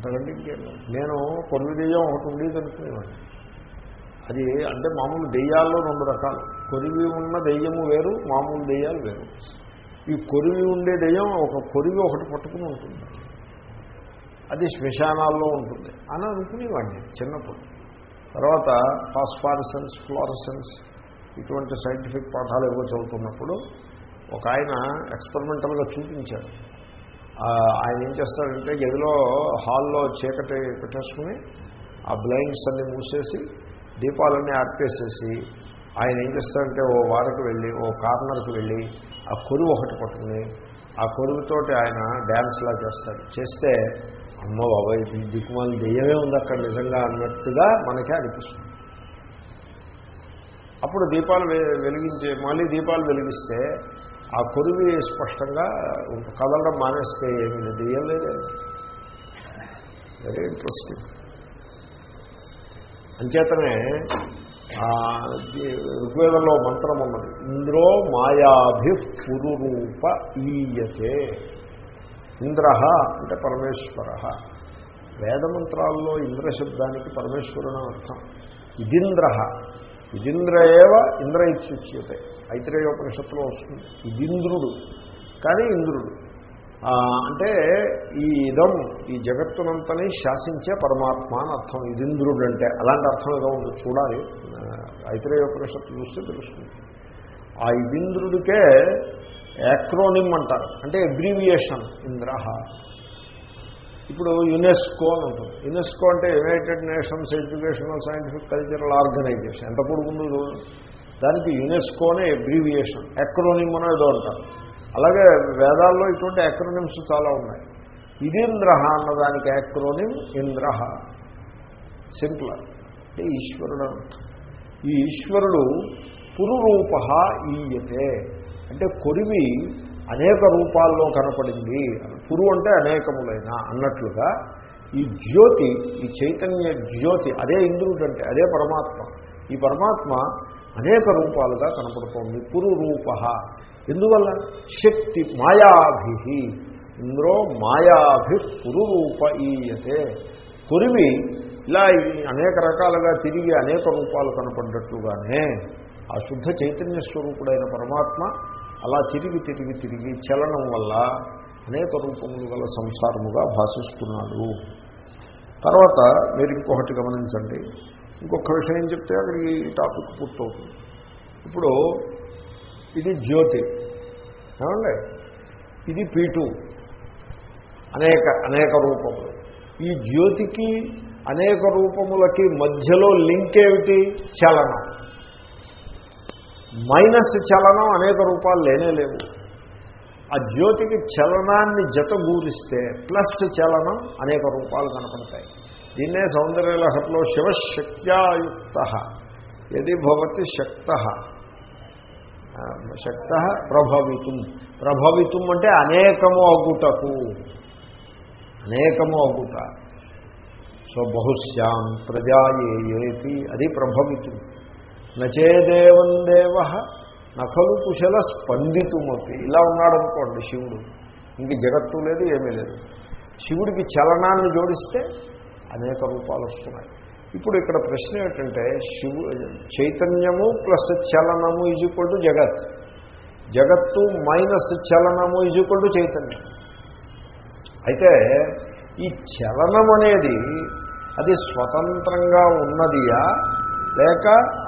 అంతకంటే ఇంకేం నేను కొన్ని దెయ్యం ఒకటి ఉండేది అనుకునేవాడిని. అది అంటే మామూలు దెయ్యాల్లో రెండు రకాలు. కొరివి ఉన్న దెయ్యము వేరు మామూలు దెయ్యాలు వేరు. ఈ కొరివి ఉండే దెయ్యం ఒక కొరివి ఒకటి పట్టుకుని ఉంటుంది. అది శ్మశానాల్లో ఉంటుంది అని అనుకునేవాడిని చిన్నప్పుడు. తర్వాత ఫాస్ఫారసెన్స్ ఫ్లోరసెన్స్ ఇటువంటి సైంటిఫిక్ పాఠాలు ఏవో చదువుతున్నప్పుడు ఒక ఆయన ఎక్స్పెరిమెంటల్గా చూపించాడు. ఆయన ఏం చేస్తాడంటే గదిలో హాల్లో చీకటి పెట్టేసుకుని ఆ బ్లైండ్స్ అన్ని మూసేసి దీపాలన్నీ ఆర్పేసేసి ఆయన ఏం చేస్తాడంటే ఓ వారికి వెళ్ళి ఓ కార్నర్కి వెళ్ళి ఆ కొరువు ఒకటి పట్టుకుని ఆ కొరువుతోటి ఆయన డ్యాన్స్లా చేస్తాడు. చేస్తే అమ్మ బాబాయ్ దిక్కుమాలి దెయ్యమే ఉంది అక్కడ నిజంగా అన్నట్టుగా మనకే అనిపిస్తుంది. అప్పుడు దీపాలు వె- వెలిగించే మళ్ళీ దీపాలు వెలిగిస్తే ఆ కొరివి స్పష్టంగా కదలడం మానేస్తే ఏమి తీయలేదే వెరీ ఇంట్రెస్టింగ్ అంచేతనే ఋగ్వేదంలో మంత్రం ఉన్నది. ఇంద్రో మాయాభి పురురూప ఈయతే. ఇంద్ర అంటే పరమేశ్వర. వేదమంత్రాల్లో ఇంద్రశబ్దానికి శబ్దానికి పరమేశ్వరుడు అర్థం. ఇదింద్ర. ఇదింద్ర ఏవ ఇంద్ర ఇచ్చుచ్యతే ఐతిరేయోపనిషత్తులో వస్తుంది. ఇదింద్రుడు. కానీ ఇంద్రుడు. అంటే ఈ ఇదం ఈ జగత్తునంతని శాసించే పరమాత్మ అని అర్థం. ఇదింద్రుడు అంటే అలాంటి అర్థం ఏదో ఉంది. చూడాలి. ఆ, ఐతిరేయోపనిషత్తు చూస్తే తెలుస్తుంది. ఆ ఇదింద్రుడికే యాక్రోనిమ్ అంటారు. అంటే అబ్రీవియేషన్ ఇంద్ర ఇప్పుడు యునెస్కో అని ఉంటుంది. యునెస్కో అంటే United Nations Educational Scientific Cultural organisation. ఎంత పొడుగుందో చూడండి. దానికి యునెస్కో అనే అబ్రీవియేషన్ ఎక్రోనిమ్ అని ఏదో అంటారు. అలాగే వేదాల్లో ఇటువంటి ఎక్రోనిమ్స్ చాలా ఉన్నాయి. ఇదింద్ర అన్నదానికి యాక్రోనిమ్ ఇంద్ర సింపుల్ అంటే ఈశ్వరుడు ఈ ఈశ్వరుడు పురురూప ఈయతే. అంటే కొరివి అనేక రూపాల్లో కనపడింది. పురు అంటే అనేకములైన అన్నట్లుగా ఈ జ్యోతి ఈ చైతన్య జ్యోతి అదే ఇంద్రుడు అంటే అదే పరమాత్మ. ఈ పరమాత్మ అనేక రూపాలుగా కనపడుతోంది. పురు రూప ఎందువల్ల? శక్తి మాయాభి. ఇందులో మాయాభి పురురూప ఈయతే. కురివి ఇలా అనేక రకాలుగా తిరిగి అనేక రూపాలు కనపడ్డట్లుగానే ఆ శుద్ధ చైతన్య స్వరూపుడైన పరమాత్మ అలా తిరిగి తిరిగి తిరిగి చలనం వల్ల అనేక రూపములు గల సంసారముగా భాషిస్తున్నాడు. తర్వాత మీరు ఇంకొకటి గమనించండి. ఇంకొక విషయం చెప్తే అక్కడికి ఈ టాపిక్ పూర్తవుతుంది. ఇప్పుడు ఇది జ్యోతి. ఏమండి? ఇది పీటు. అనేక అనేక రూపములు. ఈ జ్యోతికి అనేక రూపములకి మధ్యలో లింక్ ఏమిటి? చలనం. మైనస్ చలనం అనేక రూపాలు లేనే లేవు. ఆ జ్యోతికి చలనాన్ని జతగూరిస్తే ప్లస్ చలనం అనేక రూపాలు కనపడతాయి. దీన్నే సౌందర్యలహరిలో శివశక్త్యాయుక్త. యది భవతి శక్త. శక్త ప్రభవితం. ప్రభవితం అంటే అనేకము అగుటకు. అనేకము అగుట. సో బహుశ్యాం ప్రజాయేతి అది ప్రభవితం. నచేదేవం దేవ నఖలు కుశల స్పందితుమతి ఇలా ఉన్నాడనుకోండి శివుడు. ఇంక జగత్తు లేదు ఏమీ లేదు. శివుడికి చలనాన్ని జోడిస్తే అనేక రూపాలు వస్తున్నాయి ఇప్పుడు ఇక్కడ ప్రశ్న ఏంటంటే శివు చైతన్యము ప్లస్ చలనము ఈజ్ ఈక్వల్ టు జగత్. జగత్తు మైనస్ చలనము ఈజ్ ఈక్వల్ టు చైతన్యం. అయితే ఈ చలనం అనేది అది స్వతంత్రంగా ఉన్నదియా? లేక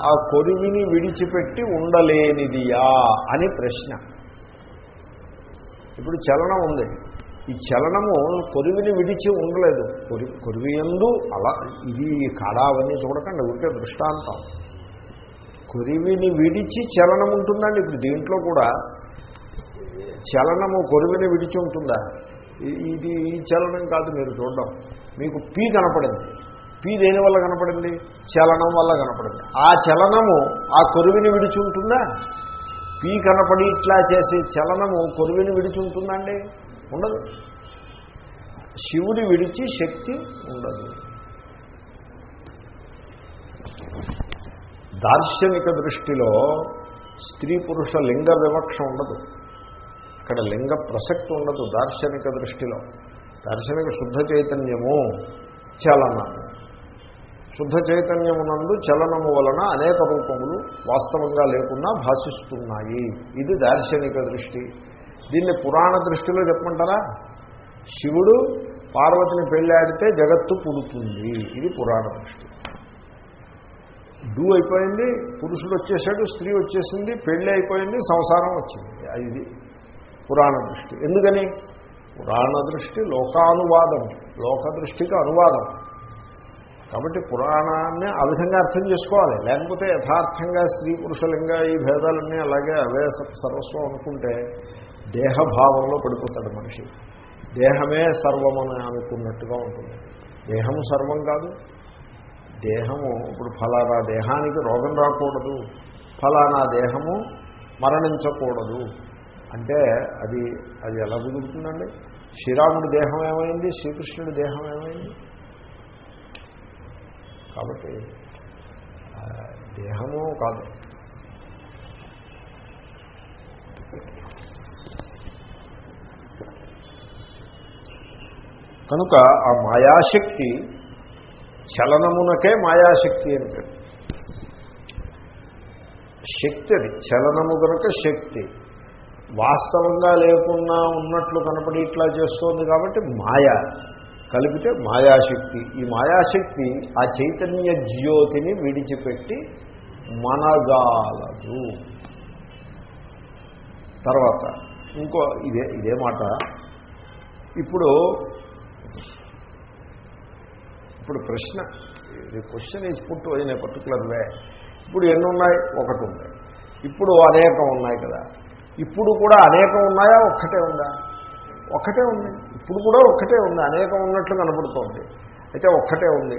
ఆ కొరివిని విడిచిపెట్టి ఉండలేనిదియా అని ప్రశ్న. ఇప్పుడు చలనం ఉంది. ఈ చలనము కొరివిని విడిచి ఉండలేదు. కొరి కొరివి ఎందు అలా ఇది కాడా అవన్నీ చూడకండి ఊరికే దృష్టాంతం. కొరివిని విడిచి చలనం ఉంటుందండి ఇప్పుడు దీంట్లో కూడా చలనము కొరివిని విడిచి ఉంటుందా? ఇది ఈ చలనం కాదు మీరు చూడడం. మీకు పీ కనపడింది. పీ దేని వల్ల కనపడింది? చలనం వల్ల కనపడింది. ఆ చలనము ఆ కొరివిని విడిచి ఉంటుందా? పీ కనపడి ఇట్లా చేసే చలనము కొరివిని విడిచి ఉంటుందండి ఉండదు. శివుడి విడిచి శక్తి ఉండదు. దార్శనిక దృష్టిలో స్త్రీ పురుష లింగ వివక్ష ఉండదు. ఇక్కడ లింగ ప్రసక్తి ఉండదు దార్శనిక దృష్టిలో. దార్శనిక శుద్ధ చైతన్యము చలనము శుద్ధ చైతన్యమునందు చలనము వలన అనేక రూపములు వాస్తవంగా లేకుండా భాషిస్తున్నాయి. ఇది దార్శనిక దృష్టి. దీన్ని పురాణ దృష్టిలో చెప్పమంటారా? శివుడు పార్వతిని పెళ్ళాడితే జగత్తు పుడుతుంది. ఇది పురాణ దృష్టి. డూ అయిపోయింది పురుషుడు వచ్చేసాడు స్త్రీ వచ్చేసింది పెళ్ళి అయిపోయింది సంసారం వచ్చింది. ఇది పురాణ దృష్టి. ఎందుకని? పురాణ దృష్టి లోకానువాదం. లోక దృష్టికి అనువాదం. కాబట్టి పురాణాన్ని ఆ విధంగా అర్థం చేసుకోవాలి. లేకపోతే యథార్థంగా స్త్రీ పురుషలింగా ఈ భేదాలన్నీ అలాగే అవే సర్వస్వం అనుకుంటే దేహభావంలో పడిపోతాడు మనిషి. దేహమే సర్వమని అనుకున్నట్టుగా ఉంటుంది. దేహం సర్వం కాదు. దేహము ఇప్పుడు ఫలానా దేహానికి రోగం రాకూడదు. ఫలానా దేహము మరణించకూడదు. అంటే అది అది ఎలా కుదురుతుందండి? శ్రీరాముడి దేహం ఏమైంది? శ్రీకృష్ణుడి దేహం ఏమైంది? కాబట్టి దేహము కాదు. కనుక ఆ మాయాశక్తి చలనమునకే మాయాశక్తి అని పేరు. శక్తి అది చలనము కనుక శక్తి. వాస్తవంగా లేకున్నా ఉన్నట్లు కనపడి ఇట్లా చేస్తోంది కాబట్టి మాయ. కలిపితే మాయాశక్తి. ఈ మాయాశక్తి ఆ చైతన్య జ్యోతిని విడిచిపెట్టి మనగాలదు. తర్వాత ఇంకో ఇదే ఇదే మాట. ఇప్పుడు ఇప్పుడు ప్రశ్న. ది క్వశ్చన్ ఈజ్ పుట్ అయిన పర్టికులర్ వే ఇప్పుడు ఎన్ని ఉన్నాయి? ఒకటి ఉంది. ఇప్పుడు అనేకం ఉన్నాయి కదా. ఇప్పుడు కూడా అనేకం ఉన్నాయా? ఒక్కటే ఉందా? ఒక్కటే ఉంది. ఇప్పుడు కూడా ఒక్కటే ఉంది అనేకం ఉన్నట్లు కనపడుతోంది. అయితే ఒక్కటే ఉంది.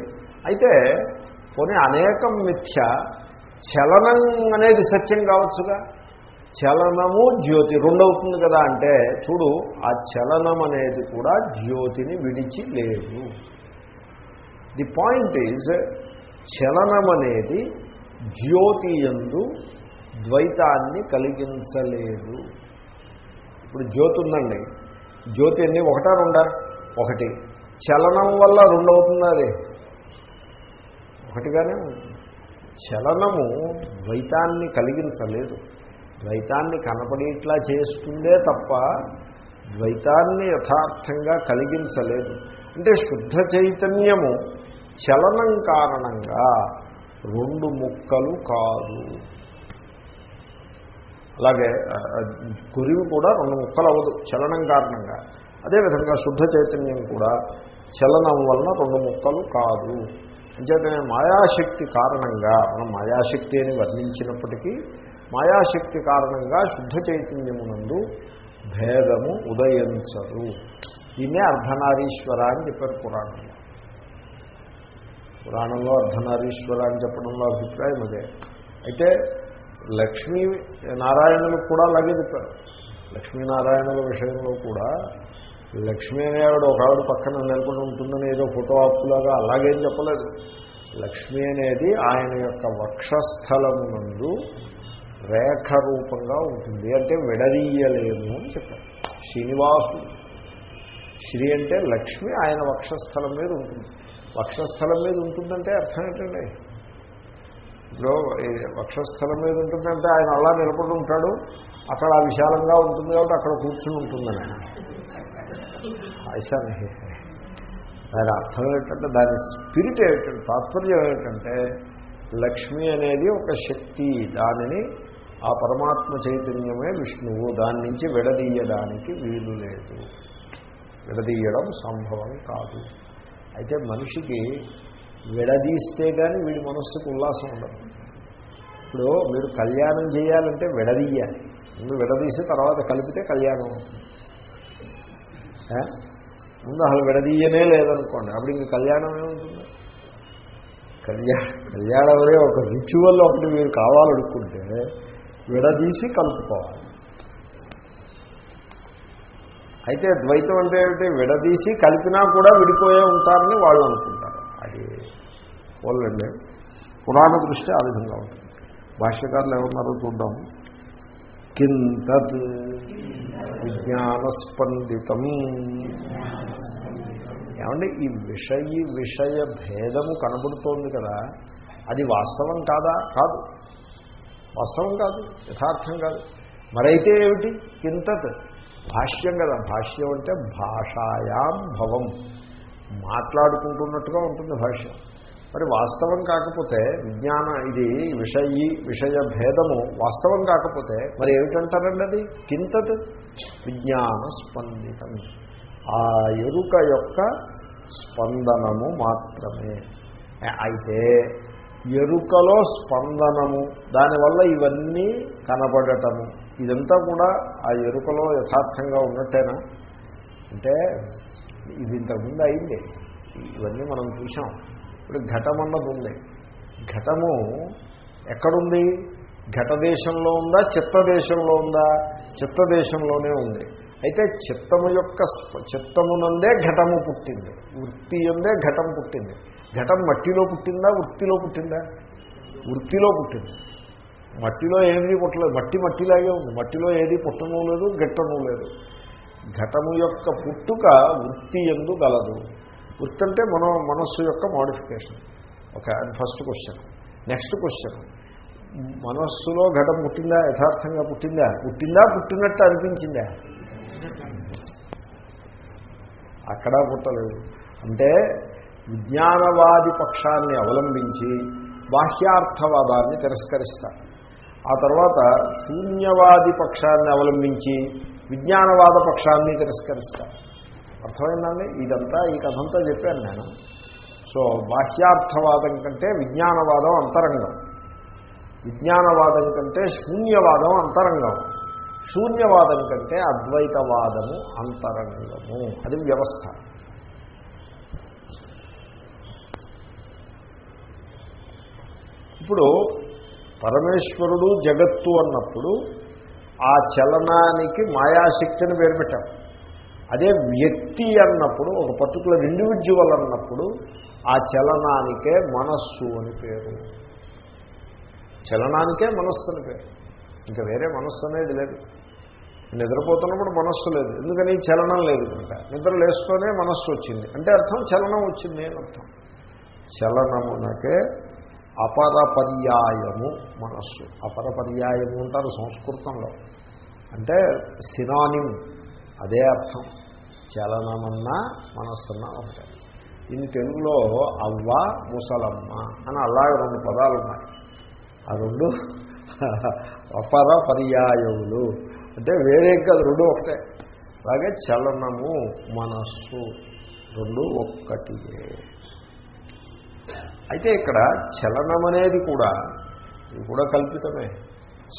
అయితే పోనీ అనేకం మిథ్య చలనం అనేది సత్యం కావచ్చుగా? చలనము జ్యోతి రెండవుతుంది కదా అంటే చూడు ఆ చలనం అనేది కూడా జ్యోతిని విడిచి లేదు. ది పాయింట్ ఈజ్ చలనం అనేది జ్యోతి ఎందు ద్వైతాన్ని కలిగించలేదు. ఇప్పుడు జ్యోతి ఉందండి. జ్యోతి ఎన్ని ఒకటా రెండా? ఒకటి. చలనం వల్ల రెండవుతుంది అది? ఒకటిగానే చలనము ద్వైతాన్ని కలిగించలేదు. ద్వైతాన్ని కనపడేట్లా చేస్తుందే తప్ప ద్వైతాన్ని యథార్థంగా కలిగించలేదు. అంటే శుద్ధ చైతన్యము చలనం కారణంగా రెండు ముక్కలు కాదు. అలాగే గురివి కూడా రెండు ముక్కలు అవ్వదు చలనం కారణంగా. అదేవిధంగా శుద్ధ చైతన్యం కూడా చలనం వలన రెండు ముక్కలు కాదు. అంచేతనే మాయాశక్తి కారణంగా మనం మాయాశక్తి అని వర్ణించినప్పటికీ మాయాశక్తి కారణంగా శుద్ధ చైతన్యమునందు భేదము ఉదయించదు. దీన్నే అర్ధనారీశ్వర అని చెప్పారు పురాణంలో పురాణంలో అర్ధనారీశ్వర అని చెప్పడంలో అభిప్రాయం అదే. అయితే లక్ష్మీ నారాయణులకు కూడా అలాగే చెప్పారు. లక్ష్మీనారాయణుల విషయంలో కూడా లక్ష్మీ అనే ఆవిడ ఒక ఆవిడ పక్కన నెలకొని ఉంటుందని ఏదో ఫోటో ఆపులాగా అలాగేం చెప్పలేదు. లక్ష్మి అనేది ఆయన యొక్క వక్షస్థలమునందు రేఖ రూపంగా ఉంటుంది. అంటే విడదీయలేము అని చెప్పారు. శ్రీనివాసు. శ్రీ అంటే లక్ష్మి ఆయన వక్షస్థలం మీద ఉంటుంది. వక్షస్థలం మీద ఉంటుందంటే అర్థం ఏంటండి? ఇప్పుడు వక్షస్థలం మీద ఉంటుందంటే ఆయన అలా నిలబడి ఉంటాడు. అక్కడ విశాలంగా ఉంటుంది కాబట్టి అక్కడ కూర్చుని ఉంటుందని. ఐశాని దాని అర్థం ఏంటంటే దాని స్పిరిట్ ఏమిటంటే తాత్పర్యం ఏమిటంటే లక్ష్మి అనేది ఒక శక్తి. దానిని ఆ పరమాత్మ చైతన్యమే విష్ణువు. దాని నుంచి విడదీయడానికి వీలు లేదు. విడదీయడం సంభవం కాదు. అయితే మనిషికి విడదీస్తే కానీ వీడి మనస్సుకు ఉల్లాసం ఉండదు. ఇప్పుడు మీరు కళ్యాణం చేయాలంటే విడదీయాలి. ముందు విడదీసి తర్వాత కలిపితే కళ్యాణం ముందు అసలు విడదీయనే లేదనుకోండి అప్పుడు ఇంక కళ్యాణం ఏముంటుంది? కళ్యాణ కళ్యాణం అనే ఒక రిచువల్ ఒకటి మీరు కావాలనుకుంటే విడదీసి కలుపుకోవాలి. అయితే ద్వైతం అంటే ఏమిటి? విడదీసి కలిపినా కూడా విడిపోయే ఉంటారని వాళ్ళు అనుకుంటారు పోలండి. పురాణ దృష్టి ఆ విధంగా ఉంటుంది. భాష్యకారులు ఏమన్నారో చూద్దాం. కింతత్ విజ్ఞానస్పందితం. ఏమంటే ఈ విషయ విషయ భేదము కనబడుతోంది కదా అది వాస్తవం కాదా? కాదు. వాస్తవం కాదు యథార్థం కాదు. మరైతే ఏమిటి? కింతత్. భాష్యం కదా భాష్యం అంటే భాషాయాం భవం. మాట్లాడుకుంటున్నట్టుగా ఉంటుంది భాష్యం. మరి వాస్తవం కాకపోతే విజ్ఞాన ఇది విషయీ విషయ భేదము వాస్తవం కాకపోతే మరి ఏమిటంటారండి అది? కింతత్ విజ్ఞాన స్పందితం. ఆ ఎరుక యొక్క స్పందనము మాత్రమే. అయితే ఎరుకలో స్పందనము దానివల్ల ఇవన్నీ కనబడటము ఇదంతా కూడా ఆ ఎరుకలో యథార్థంగా ఉన్నట్టేనా? అంటే ఇది ఇంతకుముందు అయింది. ఇవన్నీ మనం చూసాం ఇప్పుడు ఘటం అన్నది ఉంది ఘటము ఎక్కడుంది? ఘట దేశంలో ఉందా? చిత్త దేశంలో ఉందా? చిత్త దేశంలోనే ఉంది. అయితే చిత్తము యొక్క చిత్తమునందే ఘటము పుట్టింది. వృత్తి ఉందే ఘటం పుట్టింది. ఘటం మట్టిలో పుట్టిందా? వృత్తిలో పుట్టిందా? వృత్తిలో పుట్టింది. మట్టిలో ఏమీ పుట్టలేదు? మట్టి మట్టిలాగే ఉంది. మట్టిలో ఏది పుట్టను లేదు గిట్టను లేదు. ఘటము యొక్క పుట్టుక వృత్తి ఎందు గలదు. వృత్తి అంటే మన మనస్సు యొక్క మోడిఫికేషన్ ఒక ఫస్ట్ క్వశ్చన్ నెక్స్ట్ క్వశ్చన్ మనస్సులో ఘటం పుట్టిందా? యథార్థంగా పుట్టిందా? పుట్టిందా పుట్టినట్టు అనిపించిందా? అక్కడ పుట్టలేదు. అంటే విజ్ఞానవాది పక్షాన్ని అవలంబించి బాహ్యార్థవాదాన్ని తిరస్కరిస్తారు. ఆ తర్వాత శూన్యవాది పక్షాన్ని అవలంబించి విజ్ఞానవాద పక్షాన్ని తిరస్కరిస్తారు. అర్థమైందండి? ఇదంతా ఈ కథంతా చెప్పాను నేను. సో బాహ్యార్థవాదం కంటే విజ్ఞానవాదం అంతరంగం. విజ్ఞానవాదం కంటే శూన్యవాదం అంతరంగం. శూన్యవాదం కంటే అద్వైతవాదము అంతరంగము. అది వ్యవస్థ. ఇప్పుడు పరమేశ్వరుడు జగత్తు అన్నప్పుడు ఆ చలనానికి మాయాశక్తిని పేరు పెట్టాం. అదే వ్యక్తి అన్నప్పుడు ఒక పర్టికులర్ ఇండివిజువల్ అన్నప్పుడు ఆ చలనానికే మనస్సు అని పేరు. చలనానికే మనస్సు అని పేరు. ఇంకా వేరే మనస్సు అనేది లేదు. నిద్రపోతున్నప్పుడు మనస్సు లేదు. ఎందుకని? చలనం లేదు కనుక. నిద్ర లేస్తూనే మనస్సు వచ్చింది. అంటే అర్థం చలనం వచ్చింది అని అర్థం. చలనమునకే అపరపర్యాయము మనస్సు. అపరపర్యాయము అంటారు సంస్కృతంలో. అంటే సినానిం అదే అర్థం. చలనమన్నా మనస్సన్నా ఒకటే ఇన్ని తెలుగులో అవ్వ ముసలమ్మ అని అలాగే రెండు పదాలు ఉన్నాయి ఆ రెండు అపర పర్యాయములు. అంటే వేరే కాదు రెండు ఒకటే. అలాగే చలనము మనస్సు రెండు ఒక్కటియే. అయితే ఇక్కడ చలనం అనేది కూడా ఇది కూడా కల్పితమే.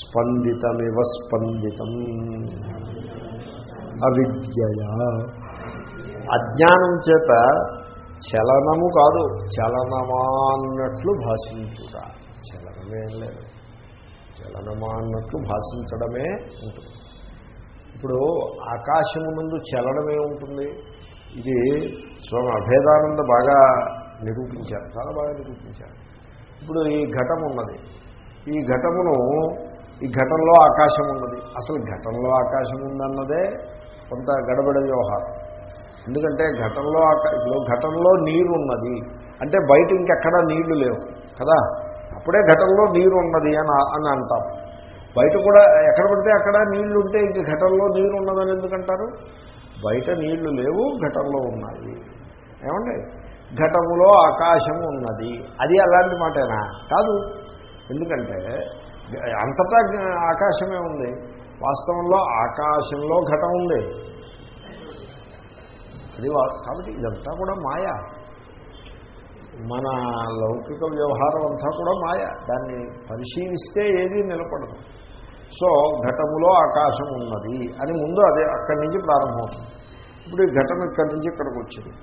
స్పందితమివ స్పందితం. అవిద్యయ. అజ్ఞానం చేత చలనము కాదు చలనమా అన్నట్లు భాషించుట. చలనమేం లేదు. చలనమా అన్నట్లు భాషించడమే ఉంటుంది. ఇప్పుడు ఆకాశము ముందు చలనమే ఉంటుంది. ఇది స్వామి అభేదానంద బాగా నిరూపించారు. చాలా బాగా నిరూపించారు. ఇప్పుడు ఈ ఘటం ఉన్నది ఈ ఘటమును ఈ ఘటంలో ఆకాశం ఉన్నది అసలు ఘటంలో ఆకాశం ఉందన్నదే కొంత గడబడ వ్యవహారం. ఎందుకంటే ఘటంలో ఇప్పుడు ఘటంలో నీరు ఉన్నది అంటే బయట ఇంకెక్కడా నీళ్ళు లేవు కదా? అప్పుడే ఘటంలో నీరు ఉన్నది అని అని అంటాం. బయట కూడా ఎక్కడ పడితే అక్కడ నీళ్ళు ఉంటే ఇంక ఘటంలో నీరు ఉన్నదని ఎందుకంటారు? బయట నీళ్ళు లేవు ఘటంలో ఉన్నాయి. ఏమండి? ఘటములో ఆకాశం ఉన్నది. అది అలాంటి మాటేనా? కాదు. ఎందుకంటే అంతటా ఆకాశమే ఉంది. వాస్తవంలో ఆకాశంలో ఘటం ఉంది. అది కాబట్టి ఇదంతా కూడా మాయ. మన లౌకిక వ్యవహారం అంతా కూడా మాయ. దాన్ని పరిశీలిస్తే ఏదీ నిలబడదు. సో ఘటములో ఆకాశం ఉన్నది అని ముందు అదే అక్కడి నుంచి ప్రారంభమవుతుంది. ఇప్పుడు ఈ ఘటన ఇక్కడి నుంచి ఇక్కడికి వచ్చింది.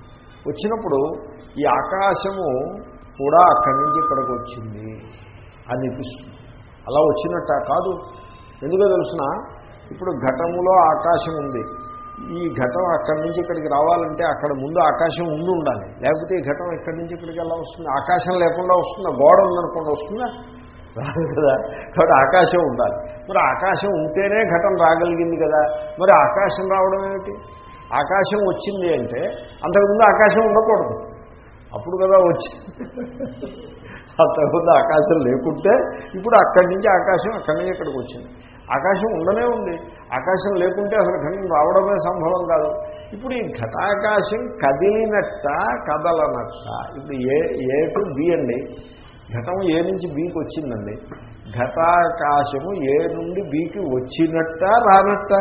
వచ్చినప్పుడు ఈ ఆకాశము కూడా అక్కడి నుంచి ఇక్కడికి వచ్చింది అనిపిస్తుంది. అలా వచ్చినట్ట కాదు. ఎందుకో తెలుసిన? ఇప్పుడు ఘటములో ఆకాశం ఉంది. ఈ ఘటం అక్కడి నుంచి ఇక్కడికి రావాలంటే అక్కడ ముందు ఆకాశం ఉండి ఉండాలి. లేకపోతే ఈ ఘటం ఇక్కడి నుంచి ఇక్కడికి ఎలా వస్తుంది? ఆకాశం లేకుండా వస్తుందా? గోడ ఉందనుకుండా వస్తుందా? రాదు కదా. కాబట్టి ఆకాశం ఉండాలి. మరి ఆకాశం ఉంటేనే ఘటన రాగలిగింది కదా. మరి ఆకాశం రావడం ఏమిటి? ఆకాశం వచ్చింది అంటే అంతకుముందు ఆకాశం ఉండకూడదు. అప్పుడు కదా వచ్చింది. అంతకుముందు ఆకాశం లేకుంటే ఇప్పుడు అక్కడి నుంచి ఆకాశం అక్కడి నుంచి ఇక్కడికి వచ్చింది. ఆకాశం ఉండనే ఉంది. ఆకాశం లేకుంటే అసలు ఘటన రావడమే సంభవం కాదు. ఇప్పుడు ఈ ఘటాకాశం కదిలినట్ట కదలనట్ట ఇప్పుడు ఏ ఏ టు బి అండి. ఘటం ఏ నుంచి బీకి వచ్చిందండి? ఘటాకాశము ఏ నుండి బీకి వచ్చినట్ట రానట్ట?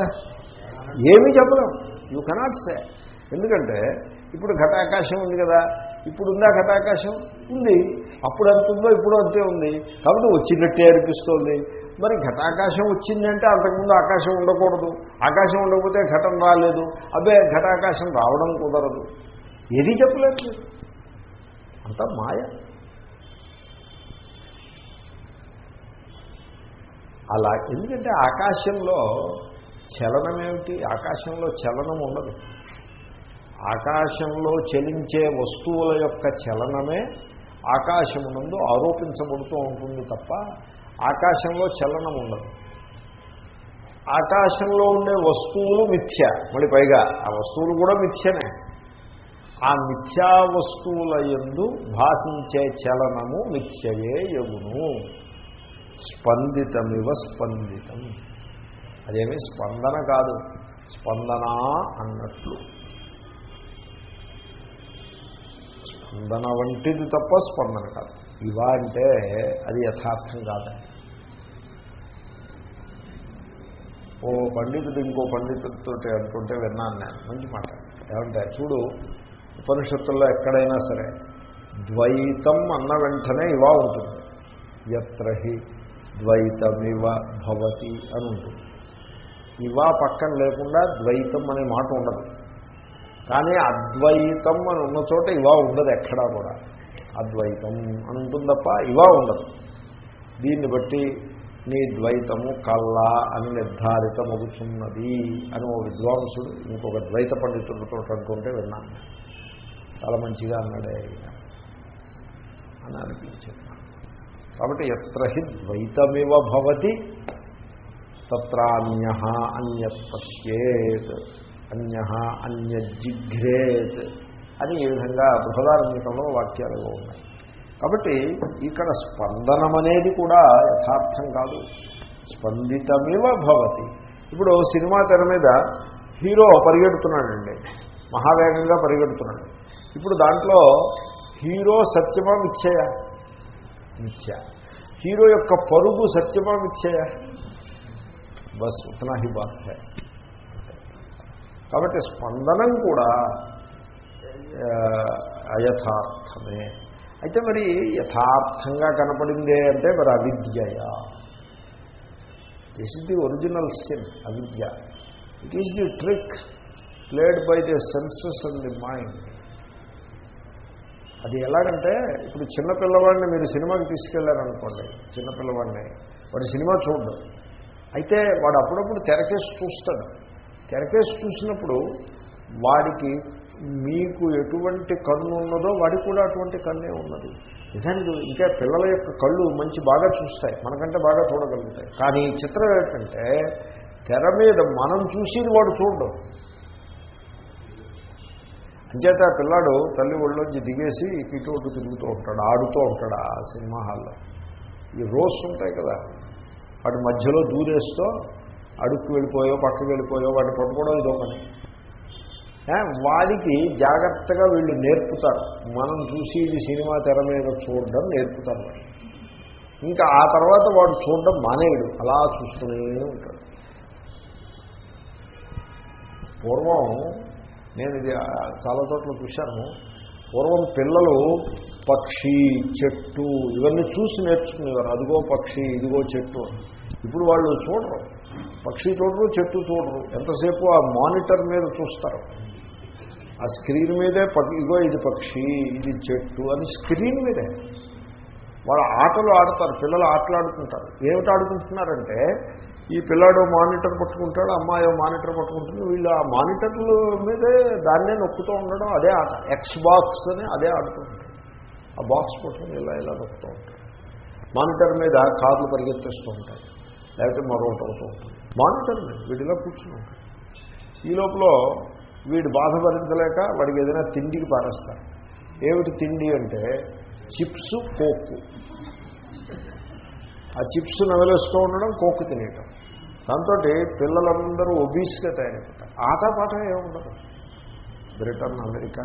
ఏమీ చెప్పలేం. యూ కెనాట్ సే ఎందుకంటే ఇప్పుడు ఘటాకాశం ఉంది కదా. ఇప్పుడు ఉందా ఘటాకాశం? ఉంది. అప్పుడు ఎంత ఉందో ఇప్పుడు అంతే ఉంది. కాబట్టి వచ్చినట్టే అనిపిస్తోంది. మరి ఘటాకాశం వచ్చిందంటే అంతకుముందు ఆకాశం ఉండకూడదు. ఆకాశం ఉండకపోతే ఘటం రాలేదు. అబ్బే ఘటాకాశం రావడం కుదరదు. ఏది చెప్పలేదు? అంత మాయ. అలా ఎందుకంటే ఆకాశంలో చలనం ఏమిటి ఆకాశంలో చలనం ఉండదు. ఆకాశంలో చలించే వస్తువుల యొక్క చలనమే ఆకాశమునందు ఆరోపించబడుతూ ఉంటుంది తప్ప ఆకాశంలో చలనం ఉండదు. ఆకాశంలో ఉండే వస్తువులు మిథ్య. మళ్ళీ పైగా ఆ వస్తువులు కూడా మిథ్యనే. ఆ మిథ్యా వస్తువుల ఎందు భాషించే చలనము మిథ్యయే యగును. స్పందితమివ స్పందితం. అదేమి స్పందన కాదు. స్పందన అన్నట్లు. స్పందన వంటిది తప్ప స్పందన కాదు. ఇవా అంటే అది యథార్థం కాదండి. ఓ పండితుడు ఇంకో పండితుడితో అనుకుంటే విన్నాను నేను. మంచి మాట. ఏమంటే చూడు ఉపనిషత్తుల్లో ఎక్కడైనా సరే ద్వైతం అన్న వెంటనే ఇవా ఉంటుంది. ఎత్రహి ద్వైతమివ భవతి అని ఉంటుంది. ఇవా పక్కన లేకుండా ద్వైతం అనే మాట ఉండదు. కానీ అద్వైతం అని ఉన్న చోట ఇవా ఉండదు ఎక్కడా కూడా. అద్వైతం అని ఉంటుంది తప్ప ఇవా ఉండదు. దీన్ని బట్టి నీ ద్వైతము కల్లా అని నిర్ధారితమవుతున్నది అని ఓ విద్వాంసుడు ఇంకొక ద్వైత పండితుడితో అనుకుంటే విన్నాను. చాలా మంచిగా అన్నాడే అని అనిపించింది. కాబట్టి ఎత్ర హి ద్వైతమివ భవతి తత్రాన్య అన్యత్ పశ్యేత్ అన్య అన్యజిఘ్రేత్ అని ఈ విధంగా బృహదారంకంలో వాక్యాలు ఉన్నాయి. కాబట్టి ఇక్కడ స్పందనం అనేది కూడా యథార్థం కాదు. స్పందితమివ భవతి. ఇప్పుడు సినిమా తెర మీద హీరో పరిగెడుతున్నాడండి. మహావేగంగా పరిగెడుతున్నాడు. ఇప్పుడు దాంట్లో హీరో సత్యమా మిథ్యయా మిథ్య హీరో యొక్క పరుగు సత్యమా మిథ్యయా బస్ ఉతనా హీ బాత్ కాబట్టి స్పందనం కూడా అయథార్థమే. అయితే మరి యథార్థంగా కనపడిందే అంటే మరి అవిద్యయా. This is the original sin అవిద్య. It is the trick played by the senses and the mind అది ఎలాగంటే ఇప్పుడు చిన్నపిల్లవాడిని మీరు సినిమాకి తీసుకెళ్ళారనుకోండి చిన్నపిల్లవాడిని వాడు సినిమా చూడడం. అయితే వాడు అప్పుడప్పుడు తెరకేసి చూస్తాడు. తెరకేసి చూసినప్పుడు వాడికి మీకు ఎటువంటి కన్ను ఉన్నదో వాడికి కూడా అటువంటి కన్నే ఉన్నది. నిజానికి ఇంకా పిల్లల యొక్క కళ్ళు మంచి బాగా చూస్తాయి మనకంటే బాగా చూడగలుగుతాయి. కానీ ఈ చిత్రం ఏంటంటే తెర మీద మనం చూసేది వాడు చూడడం. అంచేత ఆ పిల్లాడు తల్లి ఒళ్ళోంచి దిగేసి ఇటు తిరుగుతూ ఉంటాడు ఆడుతూ ఉంటాడు ఆ సినిమా హాల్లో. ఈ రోస్ ఉంటాయి కదా వాటి మధ్యలో దూరేస్తూ అడుక్కు వెళ్ళిపోయో పక్కకు వెళ్ళిపోయో వాటిని పట్టుకోవడం ఇదో పని వాడికి జాగ్రత్తగా వీళ్ళు నేర్పుతారు. మనం చూసి ఇది సినిమా తెర మీద చూడడం నేర్పుతారు. ఇంకా ఆ తర్వాత వాడు చూడడం మానేయడు. అలా చూస్తూనే ఉంటాడు. పూర్వం నేను ఇది చాలా చోట్ల చూశాను. పూర్వం పిల్లలు పక్షి చెట్టు ఇవన్నీ చూసి నేర్చుకునేవారు. అదిగో పక్షి ఇదిగో చెట్టు ఇప్పుడు వాళ్ళు చూడరు. పక్షి చూడరు చెట్టు చూడరు. ఎంతసేపు ఆ మానిటర్ మీద చూస్తారు. ఆ స్క్రీన్ మీదే ఇగో ఇది పక్షి ఇది చెట్టు అని స్క్రీన్ మీదే. వాళ్ళు ఆటలు ఆడతారు పిల్లలు ఆటలు ఆడుకుంటారు ఏమిటి ఆడుకుంటున్నారంటే ఈ పిల్లాడు మానిటర్ పట్టుకుంటాడు అమ్మాయి మానిటర్ పట్టుకుంటుంది వీళ్ళు ఆ మానిటర్ల మీదే దాన్నే నొక్కుతూ ఉండడం అదే ఆట. ఎక్స్ బాక్స్ అని అదే ఆడుతుంటారు ఆ బాక్స్ పట్టుకుని ఇలా ఇలా నొక్కుతూ ఉంటారు. మానిటర్ మీద కార్లు పరిగెత్తేస్తూ ఉంటాయి లేకపోతే మరొకటి అవుతూ ఉంటుంది. మానిటర్ మీద వీడిలా కూర్చుని ఉంటాయి ఈ లోపల వీడు బాధ భరించలేక వాడికి ఏదైనా తిండికి పారేస్తారు. ఏమిటి తిండి అంటే చిప్స్ కోక్కు ఆ చిప్స్ నవలేస్తూ ఉండడం కోక్కు తినేయటం. దాంతో పిల్లలందరూ ఒబీస్గా తయారైపోతారు. ఆటపాట ఏముండదు బ్రిటన్ అమెరికా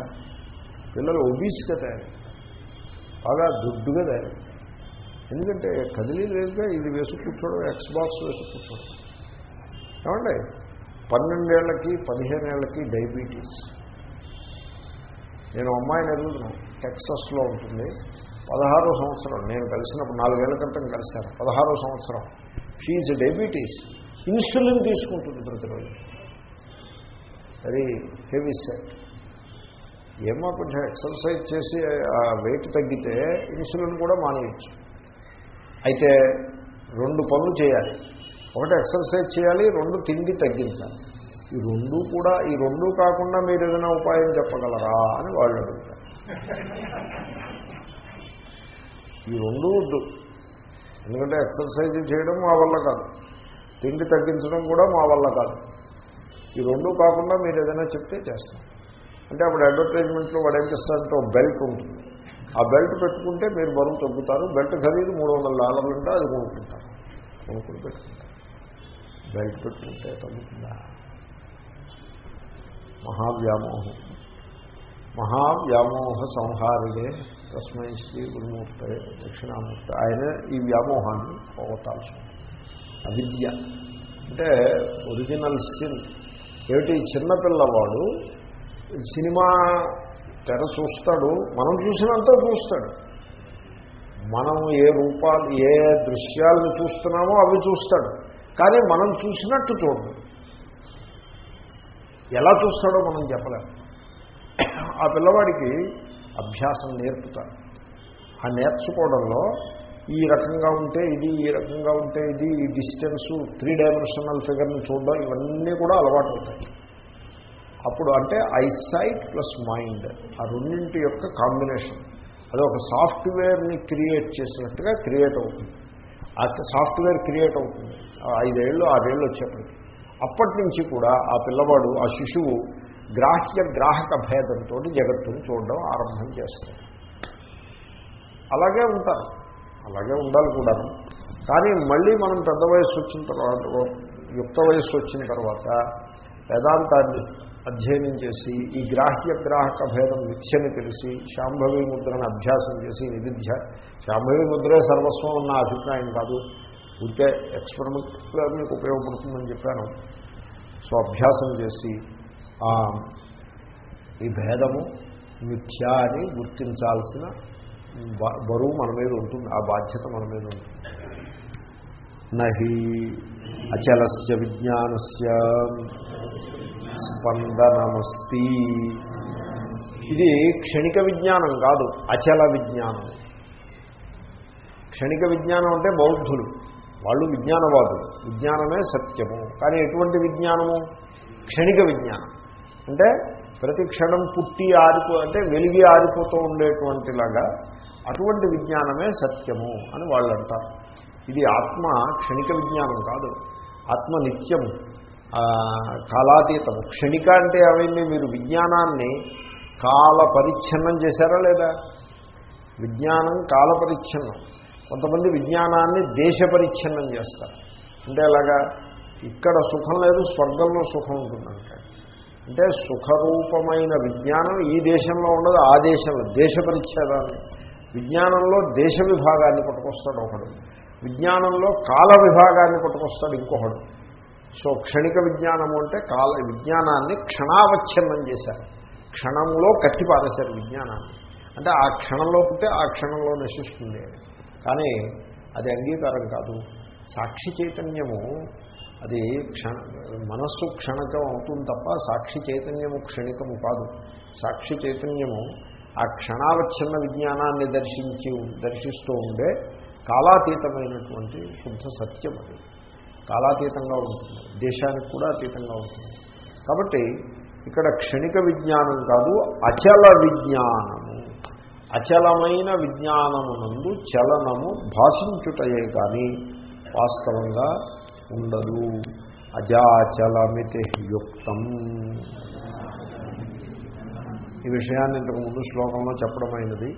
పిల్లలు ఒబీస్గా తయారైపోతారు. బాగా దుడ్డుగా తయారైపోతారు. ఎందుకంటే కదిలీ లేదుగా ఇది వేసి కూర్చోవడం ఎక్స్ బాక్స్ వేసి కూర్చోవడం. ఏమండి? పన్నెండేళ్ళకి పదిహేనేళ్ళకి డయాబెటీస్. నేను అమ్మాయిని ఎదుగుతున్నాను టెక్సస్లో ఉంటుంది. పదహారో సంవత్సరం నేను కలిసినప్పుడు నాలుగేళ్ళ క్రితం కలిశాను. పదహారో సంవత్సరం. షీఈ్ డయాబెటీస్ ఇన్సులిన్ తీసుకుంటుంది ప్రతిరోజు. అది హెవీ సెట్ ఏమో కొంచెం ఎక్సర్సైజ్ చేసి ఆ వెయిట్ తగ్గితే ఇన్సులిన్ కూడా మానేయచ్చు. అయితే రెండు పనులు చేయాలి. ఒకటి ఎక్సర్సైజ్ చేయాలి రెండు తిండి తగ్గించాలి. ఈ రెండు కూడా ఈ రెండు కాకుండా మీరు ఏదైనా ఉపాయం చెప్పగలరా అని వాళ్ళు అడుగుతారు. ఈ రెండు వద్దు. ఎందుకంటే ఎక్సర్సైజ్ చేయడం మా వల్ల కాదు. తిండి తగ్గించడం కూడా మా వల్ల కాదు. ఈ రెండు కాకుండా మీరు ఏదైనా చెప్తే చేస్తాం. అంటే అప్పుడు అడ్వర్టైజ్మెంట్లో వాడు ఏం చేస్తారంటే ఒక బెల్ట్ ఉంటుంది. ఆ బెల్ట్ పెట్టుకుంటే మీరు బరువు తగ్గుతారు. బెల్ట్ ఖరీదు మూడు వందల డాలర్లు ఉంటే అది కొనుక్కుంటారు. కొనుక్కుని పెట్టుకుంటారు. బెల్ట్ పెట్టుకుంటే తగ్గుతుందా మహావ్యామోహం. మహావ్యామోహ సంహారుడే తస్మై శ్రీ గురుమూర్తే దక్షిణామూర్తి ఆయన ఈ వ్యామోహాన్ని పోగొట్టాల్సి అవిద్య. అంటే ఒరిజినల్ సిన్ ఏమిటి? చిన్నపిల్లవాడు సినిమా తెర చూస్తాడు మనం చూసినంత చూస్తాడు. మనం ఏ రూపాలు ఏ దృశ్యాలను చూస్తున్నామో అవి చూస్తాడు. కానీ మనం చూసినట్టు చూడదు. ఎలా చూస్తాడో మనం చెప్పలేము. ఆ పిల్లవాడికి అభ్యాసం నేర్పుతారు ఆ నేర్చుకోవడంలో ఈ రకంగా ఉంటే ఇది ఈ రకంగా ఉంటే ఇది ఈ డిస్టెన్సు త్రీ డైమెన్షనల్ ఫిగర్ని చూడడం ఇవన్నీ కూడా అలవాటు అవుతాయి. అప్పుడు అంటే ఐసైట్ ప్లస్ మైండ్ ఆ రెండింటి యొక్క కాంబినేషన్. అది ఒక సాఫ్ట్వేర్ని క్రియేట్ చేసినట్టుగా క్రియేట్ అవుతుంది. ఆ సాఫ్ట్వేర్ క్రియేట్ అవుతుంది. ఆ ఐదేళ్ళు ఆరేళ్ళు వచ్చేప్పటికి. అప్పటి నుంచి కూడా ఆ పిల్లవాడు ఆ శిశువు గ్రాహ్య గ్రాహక భేదంతో జగత్తుని చూడడం ఆరంభం చేస్తాడు అలాగే ఉంటారు. అలాగే ఉండాలి కూడా. కానీ మళ్ళీ మనం పెద్ద వయసు వచ్చిన తర్వాత యుక్త వయస్సు వచ్చిన తర్వాత వేదాంతాన్ని అధ్యయనం చేసి ఈ గ్రాహ్య గ్రాహక భేదం మిథ్యని తెలిసి శాంభవి ముద్రను అభ్యాసం చేసి నిధిధ్య శాంభవి ముద్రే సర్వస్వం ఉన్న అభిప్రాయం కాదు. ఉంటే ఎక్స్పెరిమెంట్గా మీకు ఉపయోగపడుతుందని చెప్పాను. సో అభ్యాసం చేసి ఈ భేదము మిథ్యా అని గుర్తించాల్సిన బరువు మన మీద ఉంటుంది. ఆ బాధ్యత మన మీద ఉంటుంది. నహి అచలస్య విజ్ఞానస్య స్పందనమస్తి. ఇది క్షణిక విజ్ఞానం కాదు అచల విజ్ఞానం. క్షణిక విజ్ఞానం అంటే బౌద్ధులు. వాళ్ళు విజ్ఞానవాదులు. విజ్ఞానమే సత్యము. కానీ ఎటువంటి విజ్ఞానము? క్షణిక విజ్ఞానం. అంటే ప్రతి క్షణం పుట్టి ఆరిపో అంటే వెలిగి ఆరిపోతూ ఉండేటువంటిలాగా అటువంటి విజ్ఞానమే సత్యము అని వాళ్ళు అంటారు ఇది ఆత్మ క్షణిక విజ్ఞానం కాదు. ఆత్మ నిత్యము. కాలాతీతము. క్షణిక అంటే అవన్నీ మీరు విజ్ఞానాన్ని కాల పరిచ్ఛిన్నం చేశారా లేదా? విజ్ఞానం కాల పరిచ్ఛిన్నం. కొంతమంది విజ్ఞానాన్ని దేశ పరిచ్ఛిన్నం చేస్తారు. అంటే అలాగా ఇక్కడ సుఖం లేదు స్వర్గంలో సుఖం ఉంటుందంటే. అంటే సుఖరూపమైన విజ్ఞానం ఈ దేశంలో ఉండదు ఆ దేశంలో దేశ పరిచ్ఛేదాన్ని. విజ్ఞానంలో దేశ విభాగాన్ని పట్టుకొస్తాడు ఒకడు. విజ్ఞానంలో కాల విభాగాన్ని పట్టుకొస్తాడు ఇంకొకడు. సో క్షణిక విజ్ఞానము అంటే కాల విజ్ఞానాన్ని క్షణావచ్ఛిన్నం చేశారు. క్షణంలో కట్టిపారేశారు విజ్ఞానాన్ని. అంటే ఆ క్షణంలో పుట్టే ఆ క్షణంలో నశిస్తుంది కానీ అది అంగీకారం కాదు. సాక్షి చైతన్యము అది క్షణ మనస్సు క్షణకం అవుతుంది తప్ప సాక్షి చైతన్యము క్షణికము కాదు. సాక్షి చైతన్యము ఆ క్షణావచ్ఛిన్న విజ్ఞానాన్ని దర్శించి దర్శిస్తూ ఉండే కాలాతీతమైనటువంటి శుద్ధ సత్యం అది. కాలాతీతంగా ఉంటుంది. దేశానికి కూడా అతీతంగా ఉంటుంది. కాబట్టి ఇక్కడ క్షణిక విజ్ఞానం కాదు అచల విజ్ఞానము. అచలమైన విజ్ఞానమునందు చలనము భాషించుటయే కానీ వాస్తవంగా ఉండదు. అజాచలమితి యుక్తం ఈ విషయాన్ని ఇంతకు ముందు శ్లోకంలో చెప్పడమైనది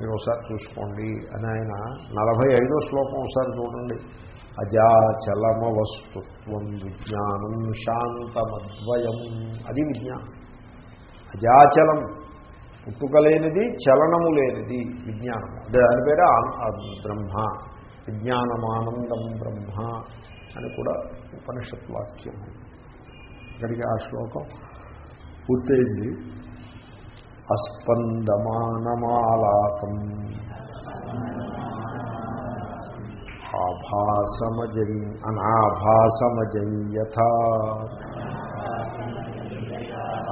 మీరు ఒకసారి చూసుకోండి. అని ఆయన నలభై ఐదో శ్లోకం ఒకసారి చూడండి. అజాచలమ వస్తుత్వం విజ్ఞానం శాంతమద్వయం. అది విజ్ఞానం అజాచలం పుట్టుక లేనిది చలనము లేనిది విజ్ఞానం దాని పేరే బ్రహ్మ. విజ్ఞానమానందం బ్రహ్మ అని కూడా ఉపనిషత్ వాక్యం ఇక్కడికి ఆ శ్లోకం పూర్తయింది. అస్పందమానమాలాకం ఆభాసమజం అనాభాసమజం యథా.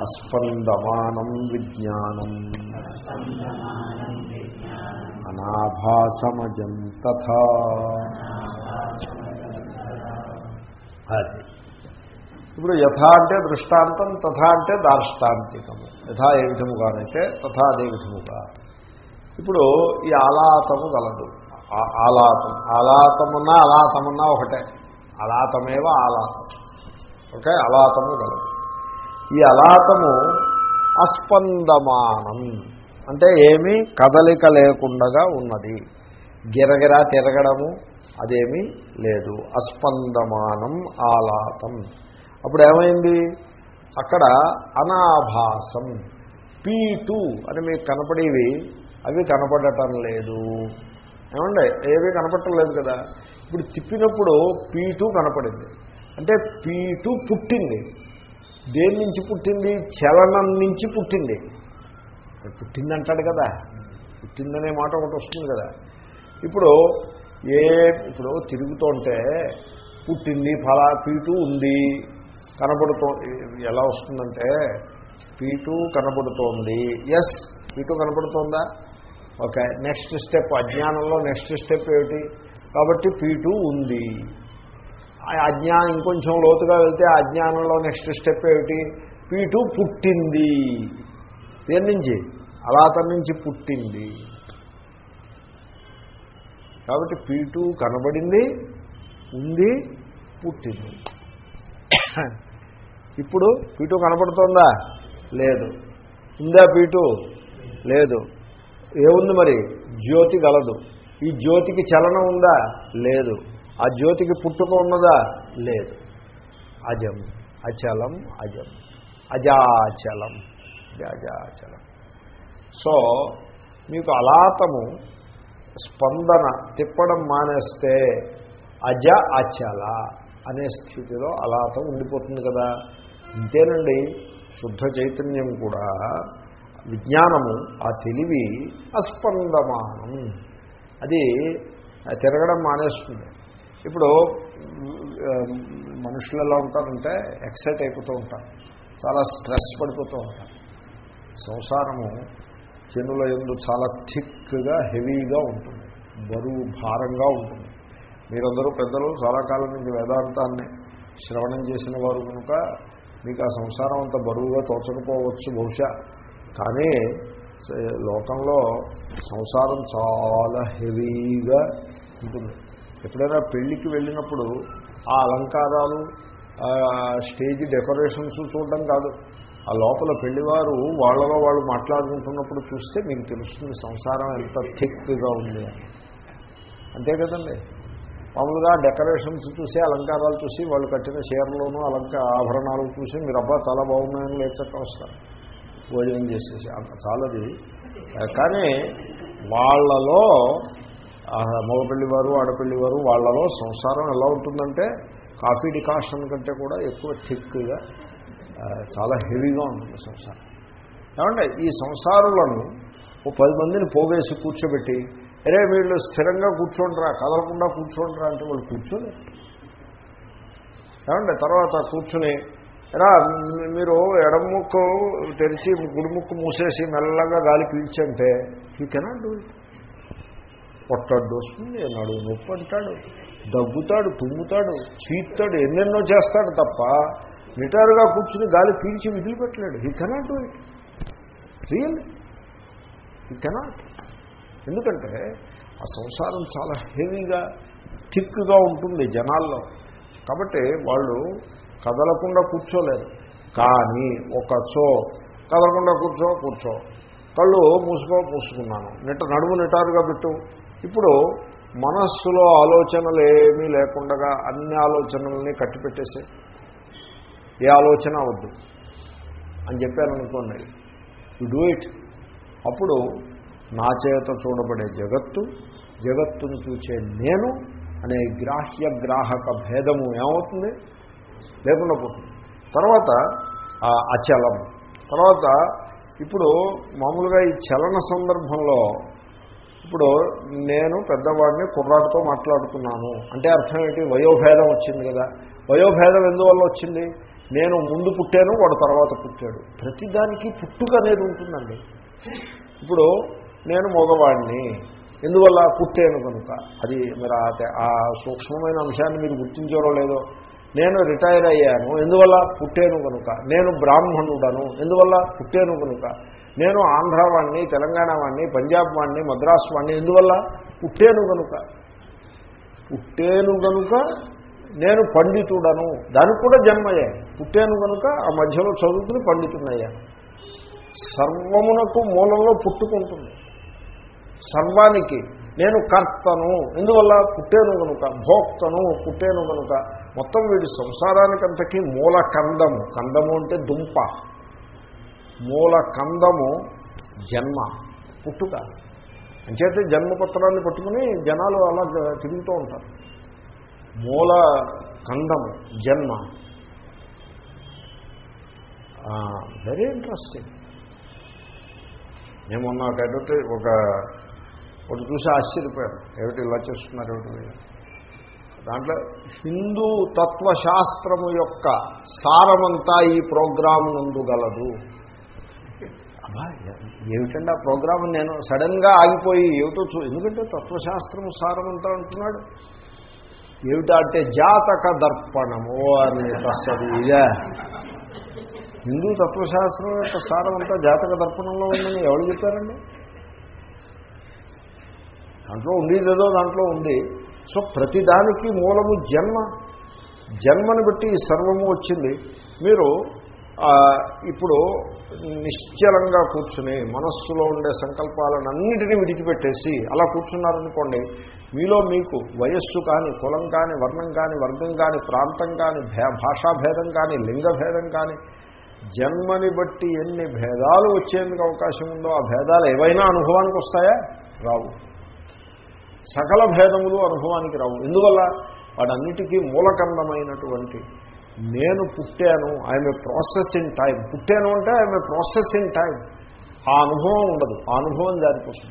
అస్పందమానం విజ్ఞానం. అనాభాసమజం తథా. అది. ఇప్పుడు యథా అంటే దృష్టాంతం తథా అంటే దార్ష్టాంతికము. యథా ఏ విధముగానైతే తథా అదే విధముగా. ఇప్పుడు ఈ ఆలాతము గలదు. ఆలాతం ఆలాతమున్నా అలాతమున్నా ఒకటే. అలాతమేవ ఆలాతం ఓకే? అలాతము గలదు. ఈ అలాతము అస్పందమానం. అంటే ఏమీ కదలిక లేకుండగా ఉన్నది. గిరగిరా తిరగడము అదేమీ లేదు. అస్పందమానం ఆలాతం అప్పుడు ఏమైంది అక్కడ అనాభాసం. పీ టూ అని మీకు కనపడేవి. అవి కనపడటం లేదు. ఏమండి ఏవి కనపడటం లేదు కదా. ఇప్పుడు తిప్పినప్పుడు పీ కనపడింది. అంటే పీ పుట్టింది. దేని నుంచి పుట్టింది? చలనం నుంచి పుట్టింది. పుట్టింది అంటాడు కదా. పుట్టిందనే మాట ఒకటి వస్తుంది కదా. ఇప్పుడు ఏ ఇప్పుడు తిరుగుతుంటే పుట్టింది ఫలా పీటు ఉంది కనబడుతో ఎలా వస్తుందంటే పీటు కనబడుతోంది. ఎస్ పీటు కనబడుతోందా? ఓకే నెక్స్ట్ స్టెప్ అజ్ఞానంలో నెక్స్ట్ స్టెప్ ఏమిటి? కాబట్టి పీటు ఉంది. ఆ అజ్ఞానం ఇంకొంచెం లోతుగా వెళ్తే అజ్ఞానంలో నెక్స్ట్ స్టెప్ ఏమిటి? పీటు పుట్టింది. దేని నుంచి? అలాతని నుంచి పుట్టింది. కాబట్టి పీటు కనబడింది ఉంది పుట్టింది. ఇప్పుడు పీటు కనబడుతోందా? లేదు. ఉందా పీటు లేదు. ఏముంది మరి? జ్యోతి గలదు. ఈ జ్యోతికి చలనం ఉందా? లేదు. ఆ జ్యోతికి పుట్టుక ఉన్నదా? లేదు. అజం అచలం అజం. అజాచలం. అజాచలం సో మీకు అలాతము స్పందన తిప్పడం మానేస్తే అజ అచల అనే స్థితిలో అలాతం ఉండిపోతుంది కదా. ఇంతేనండి. శుద్ధ చైతన్యం కూడా విజ్ఞానము ఆ తెలివి అస్పందమానం. అది తిరగడం మానేస్తుంది. ఇప్పుడు మనుషులు ఎలా ఉంటారంటే ఎక్సైట్ అయిపోతూ ఉంటారు. చాలా స్ట్రెస్ పడిపోతూ ఉంటారు. సంసారము జనుల ఎందు చాలా థిక్గా హెవీగా ఉంటుంది. బరువు భారంగా ఉంటుంది. మీరందరూ పెద్దలు చాలా కాలం నుంచి వేదాంతాన్ని శ్రవణం చేసిన వారు కనుక మీకు ఆ సంసారం అంత బరువుగా తోచకపోవచ్చు బహుశా. కానీ లోకంలో సంసారం చాలా హెవీగా ఉంటుంది. ఎప్పుడైనా పెళ్ళికి వెళ్ళినప్పుడు ఆ అలంకారాలు స్టేజ్ డెకరేషన్స్ చూడడం కాదు. ఆ లోపల పెళ్ళివారు వాళ్ళలో వాళ్ళు మాట్లాడుకుంటున్నప్పుడు చూస్తే మీకు తెలుస్తుంది సంసారం ఎంత థిక్గా ఉంది అని. అంతే కదండి? మామూలుగా డెకరేషన్స్ చూసి అలంకారాలు చూసి వాళ్ళు కట్టిన చీరలోనూ అలంకార ఆభరణాలు చూసి మీరు అబ్బా చాలా బాగున్నాయని లేచక్క వస్తారు. భోజనం చేసేసి. అంత చాలది. కానీ వాళ్ళలో మగపల్లి వారు ఆడపెళ్ళి వారు వాళ్ళలో సంసారం ఎలా ఉంటుందంటే కాఫీ డికాషన్ కంటే కూడా ఎక్కువ థిక్గా చాలా హెవీగా ఉంటుంది సంసారం. ఏమంటే ఈ సంసారులను ఓ పది మందిని పోగేసి కూర్చోబెట్టి అరే వీళ్ళు స్థిరంగా కూర్చోండిరా కదలకుండా కూర్చోండిరా అంటే వాళ్ళు కూర్చోలేరు. ఏమంటే తర్వాత కూర్చుని ఎలా మీరు ఎడమ ముక్కు తెరిచి గుడి ముక్కు మూసేసి మెల్లగా గాలి పీల్చంటే యూ కెనాట్ డూ ఇట్. పొట్టడ్డు వస్తుంది నడువు నొప్పి అంటాడు దగ్గుతాడు తుమ్ముతాడు చీత్తాడు ఎన్నెన్నో చేస్తాడు తప్ప నిటారుగా కూర్చుని గాలి పీల్చి విదిలిపెట్టలేడు. He cannot do it. Real he cannot ఎందుకంటే ఆ సంసారం చాలా హెవీగా థిక్గా ఉంటుంది జనాల్లో. కాబట్టి వాళ్ళు కదలకుండా కూర్చోలేరు కానీ ఒకచో కదలకుండా కూర్చో కూర్చో. కళ్ళు మూసుకో మూసుకున్నాను. నిట నడుము నిటారుగా పెట్టు. ఇప్పుడు మనస్సులో ఆలోచనలు ఏమీ లేకుండా అన్ని ఆలోచనల్ని కట్టిపెట్టేసే ఏ ఆలోచన వద్దు. అని చెప్పారనుకోండి యు డూ ఇట్. అప్పుడు నా చేత చూడబడే జగత్తు జగత్తును చూచే నేను అనే గ్రాహ్య గ్రాహక భేదము ఏమవుతుంది? లేకుండా పోతుంది. తర్వాత ఆ చలం. తర్వాత ఇప్పుడు మామూలుగా ఈ చలన సందర్భంలో ఇప్పుడు నేను పెద్దవాడిని కుర్రాడితో మాట్లాడుతున్నాను. అంటే అర్థం ఏంటి? వయోభేదం వచ్చింది కదా. వయోభేదం ఎందువల్ల వచ్చింది? నేను ముందు పుట్టాను వాడు తర్వాత పుట్టాడు. ప్రతిదానికి పుట్టుక అనేది ఉంటుందండి. ఇప్పుడు నేను మగవాడిని. ఎందువల్ల? పుట్టాను కనుక. అది మీరు ఆ- ఆ సూక్ష్మమైన అంశాన్ని మీరు గుర్తించారో లేదో. నేను రిటైర్ అయ్యాను ఎందువల్ల పుట్టాను కనుక? నేను బ్రాహ్మణుడను ఎందువల్ల పుట్టాను కనుక? నేను ఆంధ్ర వాడిని తెలంగాణ వాడిని పంజాబ్ వాడిని మద్రాస్ వాడిని ఎందువల్ల పుట్టాను కనుక? పుట్టేను కనుక నేను పండితుడను దానికి కూడా జన్మయ్యా పుట్టాను కనుక ఆ మధ్యలో చదువుకుని పండితున్నయ్యా సర్వమునకు మూలంలో పుట్టుకుంటుంది. సర్వానికి నేను కర్తను ఎందువల్ల పుట్టేను కనుక? భోక్తను పుట్టేను కనుక. మొత్తం వీడి సంసారానికంతకీ మూల కందము. కందము అంటే దుంప. మూల కందము జన్మ పుట్టుక. అంచేతే జన్మపత్రాన్ని పట్టుకుని జనాలు అలా తిరుగుతూ ఉంటారు. మూల కందము జన్మ. వెరీ ఇంట్రెస్టింగ్ నేను మొన్న ఒక అడ్వర్టైజ్ ఒక ఒకటి చూసి ఆశ్చర్యపోయాను. ఏమిటి ఇలా చేస్తున్నారు ఏమిటి దాంట్లో హిందూ తత్వశాస్త్రము యొక్క సారమంతా ఈ ప్రోగ్రాం నందు గలదు. అబ్బా ఏమిటండి ఆ ప్రోగ్రాం నేను సడన్గా ఆగిపోయి ఏమిటో చూ ఎందుకంటే తత్వశాస్త్రము సారమంతా అంటున్నాడు. ఏమిటా అంటే జాతక దర్పణము అని వస్తుంది ఇదే. హిందూ తత్వశాస్త్రం యొక్క సారం అంతా జాతక దర్పణంలో ఉందని ఎవరు చెప్పారండి? దాంట్లో ఉండేదేదో దాంట్లో ఉంది. సో ప్రతిదానికి మూలము జన్మ. జన్మను బట్టి ఈ సర్వము వచ్చింది. మీరు ఇప్పుడు నిశ్చలంగా కూర్చుని మనస్సులో ఉండే సంకల్పాలన్నింటినీ విడిచిపెట్టేసి అలా కూర్చున్నారనుకోండి మీలో మీకు వయస్సు కానీ కులం కానీ వర్ణం కానీ వర్గం కానీ ప్రాంతం కానీ భే భాషాభేదం కానీ లింగభేదం కానీ జన్మని బట్టి ఎన్ని భేదాలు వచ్చేందుకు అవకాశం ఉందో ఆ భేదాలు ఏవైనా అనుభవానికి వస్తాయా రావు. సకల భేదములు అనుభవానికి రావు. ఎందువల్ల? వాటన్నిటికీ మూలకండమైనటువంటి నేను పుట్టాను. I'm a process in time పుట్టాను అంటే I'm a process in time ఆ అనుభవం ఉండదు. ఆ అనుభవం దానికోసం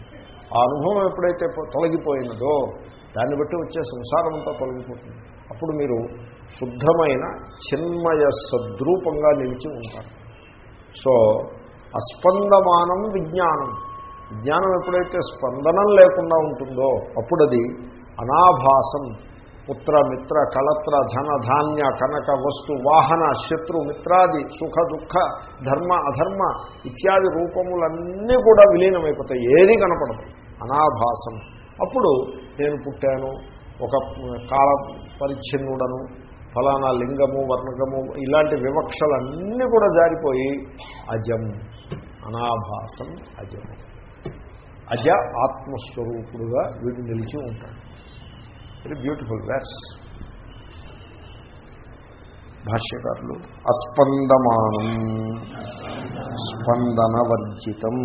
ఆ అనుభవం ఎప్పుడైతే తొలగిపోయినదో దాన్ని బట్టి వచ్చే సంసారం అంతా తొలగిపోతుంది. అప్పుడు మీరు శుద్ధమైన చిన్మయ సద్రూపంగా నిలిచి ఉంటారు. సో అస్పందమానం విజ్ఞానం. విజ్ఞానం ఎప్పుడైతే స్పందనం లేకుండా ఉంటుందో అప్పుడు అది అనాభాసం. పుత్ర మిత్ర కళత్ర ధన ధాన్య కనక వస్తు వాహన శత్రు మిత్రాది సుఖ దుఃఖ ధర్మ అధర్మ ఇత్యాది రూపములన్నీ కూడా విలీనమైపోతాయి. ఏది కనపడదు. అనాభాసం. అప్పుడు నేను పుట్టాను. ఒక కాల పరిచ్ఛిన్నుడను. ఫలానా లింగము వర్ణకము ఇలాంటి వివక్షలన్నీ కూడా జారిపోయి అజం. అనాభాసం అజము అజ ఆత్మస్వరూపుడుగా వీడు నిలిచి ఉంటాడు. వెరీ బ్యూటిఫుల్ వెర్స్ భాష్యకారులు అస్పందమానం స్పందనవర్జితం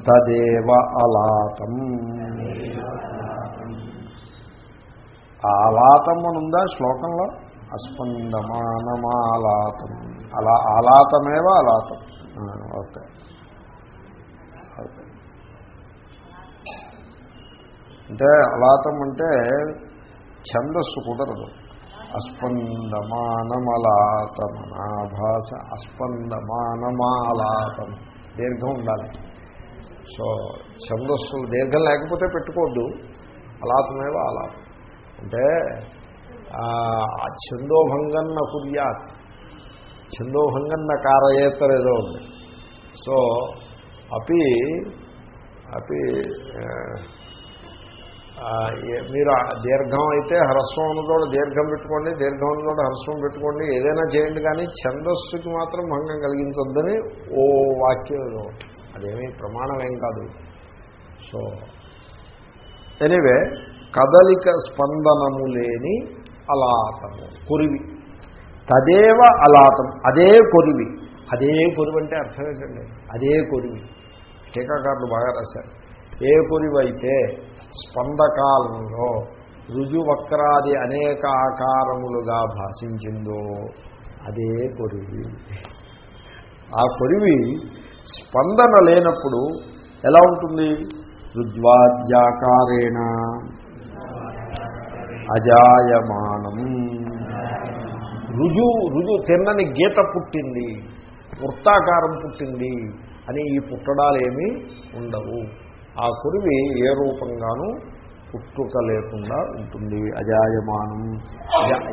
తదేవ అలాతం. ఆలాతం అని ఉందా శ్లోకంలో? అస్పందమానమాలాతం. అలా ఆలాతమేవ అలాతం. ఓకే. అంటే అలాతం అంటే ఛందస్సు కుదరదు. అస్పందమానమలాతమనాభాస అస్పందమానమాలాతం దీర్ఘం ఉండాలి. సో ఛందస్సు దీర్ఘం లేకపోతే పెట్టుకోవద్దు. అలాతమేవ అలాతం. అంటే ఆ ఛందోభంగన్న కుర్యాత్ ఛందోభంగన్న కారయేతర ఏదో ఉంది. సో అపి అపి మీరు దీర్ఘం అయితే హ్రస్వం ఉన్నదోడు దీర్ఘం పెట్టుకోండి దీర్ఘం ఉన్నదోడు హ్రస్వం పెట్టుకోండి ఏదైనా చేయండి కానీ ఛందస్సుకి మాత్రం భంగం కలిగించొద్దని ఓ వాక్యం అదేమీ ప్రమాణం ఏం కాదు. సో ఎనివే కదలిక స్పందనము లేని అలాతము కొరివి. తదేవ అలాతం అదే కొరివి. అదే కొరివి అంటే అర్థం ఏంటండి? అదే కొరివి. టీకాకారులు బాగా రాశారు. ఏ కొరివైతే స్పందకాలంలో రుజువక్రాది అనేక ఆకారములుగా భాషించిందో అదే కొరివి ఆ కొరివి స్పందన లేనప్పుడు ఎలా ఉంటుంది? రుజ్వాద్యాకారేణ అజాయమానం. రుజు రుజు తిన్నని గీత పుట్టింది వృత్తాకారం పుట్టింది అని ఈ పుట్టడాలేమీ ఉండవు. ఆ కురివి ఏ రూపంగానూ పుట్టుక లేకుండా ఉంటుంది. అజాయమానం.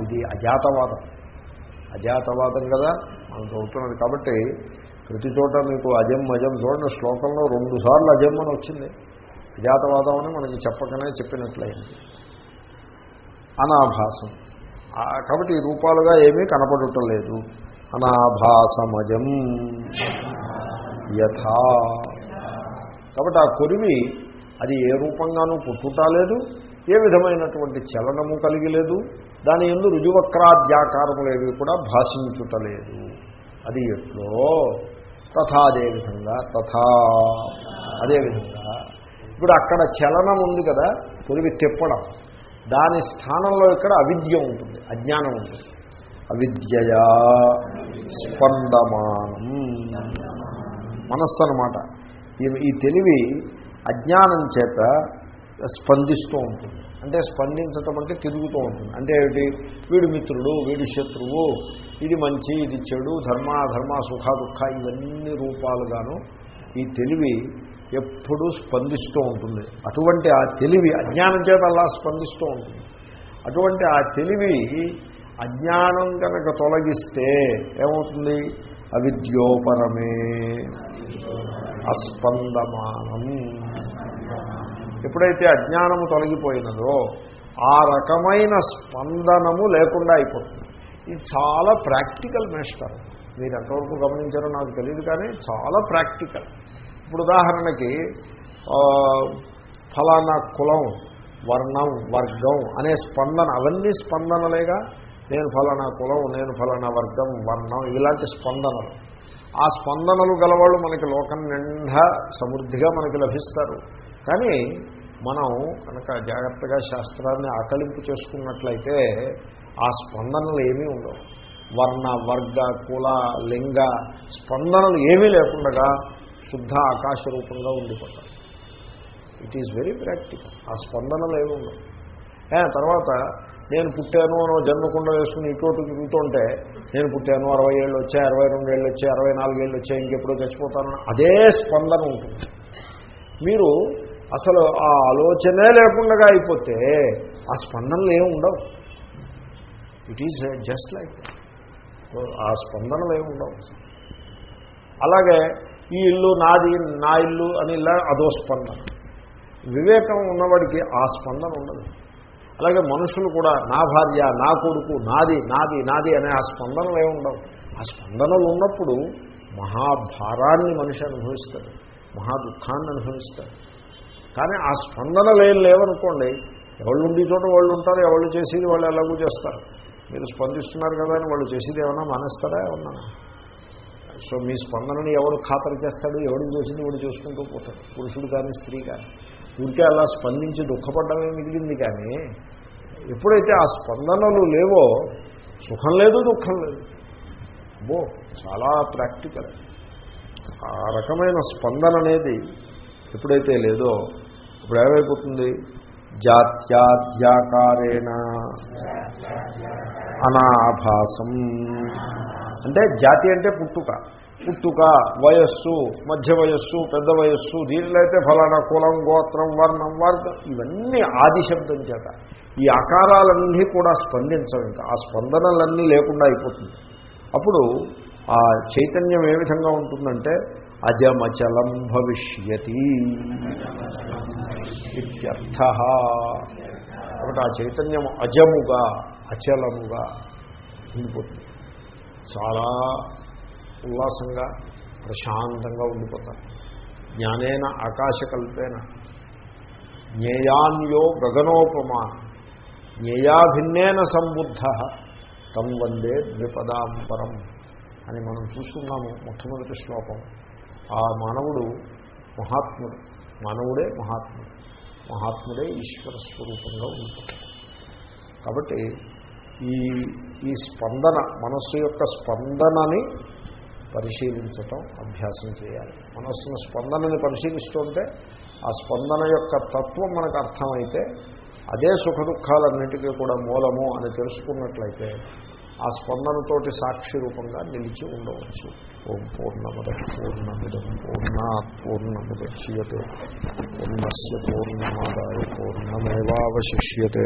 ఇది అజాతవాదం. అజాతవాదం కదా? మనం చదువుతున్నది కాబట్టి ప్రతి చోట మీకు అజం అజం చూడండి శ్లోకంలో రెండు సార్లు అజం అని వచ్చింది. అజాతవాదం అని మనకి చెప్పకనే చెప్పినట్లయింది. అనాభాసం. కాబట్టి ఈ రూపాలుగా ఏమీ కనపడటం లేదు. అనాభాసమజం. యథా కాబట్టి ఆ కొరివి అది ఏ రూపంగానూ పుట్టుట లేదు ఏ విధమైనటువంటి చలనము కలిగి లేదు దాని ఎందు రుజువక్రాద్యాకారములేవి కూడా భాషించుటలేదు అది ఎట్లో? తథా అదేవిధంగా తథా. అదేవిధంగా ఇప్పుడు అక్కడ చలనం ఉంది కదా కొరివి తిప్పడం. దాని స్థానంలో ఇక్కడ అవిద్య ఉంటుంది అజ్ఞానం ఉంటుంది. అవిద్యయా స్పందమానం. మనస్సు అనమాట ఈ ఈ తెలివి అజ్ఞానం చేత స్పందిస్తూ ఉంటుంది. అంటే స్పందించటం అంటే తిరుగుతూ ఉంటుంది. అంటే ఏమిటి? వీడు మిత్రుడు వీడు శత్రువు ఇది మంచి ఇది చెడు ధర్మ అధర్మ సుఖ దుఃఖ ఇవన్నీ రూపాలుగాను ఈ తెలివి ఎప్పుడూ స్పందిస్తూ ఉంటుంది. అటువంటి ఆ తెలివి అజ్ఞానం చేత అలా స్పందిస్తూ ఉంటుంది. అటువంటి ఆ తెలివి అజ్ఞానం కనుక తొలగిస్తే ఏమవుతుంది? అవిద్యోపరమే. అస్పందమానం. ఎప్పుడైతే అజ్ఞానము తొలగిపోయినదో ఆ రకమైన స్పందనము లేకుండా అయిపోతుంది. ఇది చాలా ప్రాక్టికల్ మేస్టర్. మీరు ఎంతవరకు గమనించారో నాకు తెలియదు కానీ చాలా ప్రాక్టికల్. ఇప్పుడు ఉదాహరణకి ఫలానా కులం వర్ణం వర్గం అనే స్పందన అవన్నీ స్పందనలేగా నేను ఫలానా కులం నేను ఫలానా వర్గం వర్ణం ఇలాంటి స్పందనలు. ఆ స్పందనలు గలవాళ్ళు మనకి లోకం నిండా సమృద్ధిగా మనకి లభిస్తారు. కానీ మనం కనుక జాగ్రత్తగా శాస్త్రాన్ని ఆకలింపు చేసుకున్నట్లయితే ఆ స్పందనలు ఏమీ ఉండవు. వర్ణ వర్గ కుల లింగ స్పందనలు ఏమీ లేకుండా శుద్ధ ఆకాశ రూపంగా ఉండిపోతాం ఇట్ ఈజ్ వెరీ ప్రాక్టికల్ ఆ స్పందనలు ఏమి ఉండవు. తర్వాత నేను పుట్టాను అనో జన్మకుండా వేసుకుని ఇటు తిరుగుతుంటే నేను పుట్టాను అరవై ఏళ్ళు వచ్చాయి అరవై రెండు ఏళ్ళు వచ్చాయి అరవై నాలుగు ఏళ్ళు వచ్చాయి ఇంకెప్పుడో చచ్చిపోతాను అదే స్పందన ఉంటుంది. మీరు అసలు ఆ ఆలోచనే లేకుండా అయిపోతే ఆ స్పందనలు ఏమి ఉండవు. ఇట్ ఈజ్ జస్ట్ లైక్ ఆ స్పందనలు ఏమి ఉండవు. అలాగే ఈ ఇల్లు నాది నా ఇల్లు అని ఇలా అదో స్పందన. వివేకం ఉన్నవాడికి ఆ స్పందన ఉండదు. అలాగే మనుషులు కూడా నా భార్య నా కొడుకు నాది నాది నాది అనే ఆ స్పందనలు ఉండవు. ఆ స్పందనలు ఉన్నప్పుడు మహాభారాన్ని మనిషి అనుభవిస్తాడు మహా దుఃఖాన్ని అనుభవిస్తాడు. కానీ ఆ స్పందనలు ఏం లేవనుకోండి ఎవళ్ళు ఉండి చోట వాళ్ళు ఉంటారు ఎవళ్ళు చేసేది వాళ్ళు ఎలాగూ చేస్తారు. మీరు స్పందిస్తున్నారు కదా అని వాళ్ళు చేసేది ఏమన్నా మానేస్తారా ఏమన్నా? సో మీ స్పందనని ఎవడు ఖాతరు చేస్తాడు ఎవడు చేసింది వాడు చూసుకుంటూ పోతాడు పురుషుడు కానీ స్త్రీ కానీ. ఊరికే అలా స్పందించి దుఃఖపడమే మిగిలింది కానీ ఎప్పుడైతే ఆ స్పందనలు లేవో సుఖం లేదు దుఃఖం లేదు. బో చాలా ప్రాక్టికల్. ఆ రకమైన స్పందన అనేది ఎప్పుడైతే లేదో ఇప్పుడు ఏమైపోతుంది? జాత్యాధ్యాకారేణ అనాభాసం. అంటే జాతి అంటే పుట్టుక. పుట్టుక వయస్సు మధ్య వయస్సు పెద్ద వయస్సు దీనిలో అయితే ఫలానా కులం గోత్రం వర్ణం వర్గం ఇవన్నీ ఆది శబ్దం చేత. ఈ ఆకారాలన్నీ కూడా స్పందించవు ఇంకా. ఆ స్పందనలన్నీ లేకుండా అయిపోతుంది. అప్పుడు ఆ చైతన్యం ఏ విధంగా ఉంటుందంటే అజమచలం భవిష్యతి ఇత్యర్థ. కాబట్టి ఆ చైతన్యం అజముగా అచలముగా ఉండిపోతుంది. చాలా ఉల్లాసంగా ప్రశాంతంగా ఉండిపోతారు. జ్ఞానేన ఆకాశకల్పేన. జ్ఞేయాన్యో గగనోపమాన. జ్ఞేయాభిన్నేన సంబుద్ధ. తం వందే ద్విపదాంపరం అని మనం చూస్తున్నాము మొట్టమొదటి శ్లోకం. ఆ మానవుడు మహాత్ముడు. మానవుడే మహాత్ముడు. మహాత్ముడే ఈశ్వర స్వరూపంగా ఉంటుంది కాబట్టి ఈ ఈ స్పందన మనస్సు యొక్క స్పందనని పరిశీలించటం అభ్యాసం చేయాలి. మనస్సును స్పందనని పరిశీలిస్తుంటే ఆ స్పందన యొక్క తత్వం మనకు అర్థమైతే అదే సుఖ దుఃఖాలన్నింటికీ కూడా మూలము అని తెలుసుకున్నట్లయితే ఆ స్పందనతోటి సాక్షి రూపంగా నిలిచి ఉండవచ్చు. ఓం పూర్ణముదం పూర్ణమిదం పూర్ణా పూర్ణముద్యతే. పూర్ణస్ పూర్ణమాదాయ పూర్ణమేవాశిష్యతే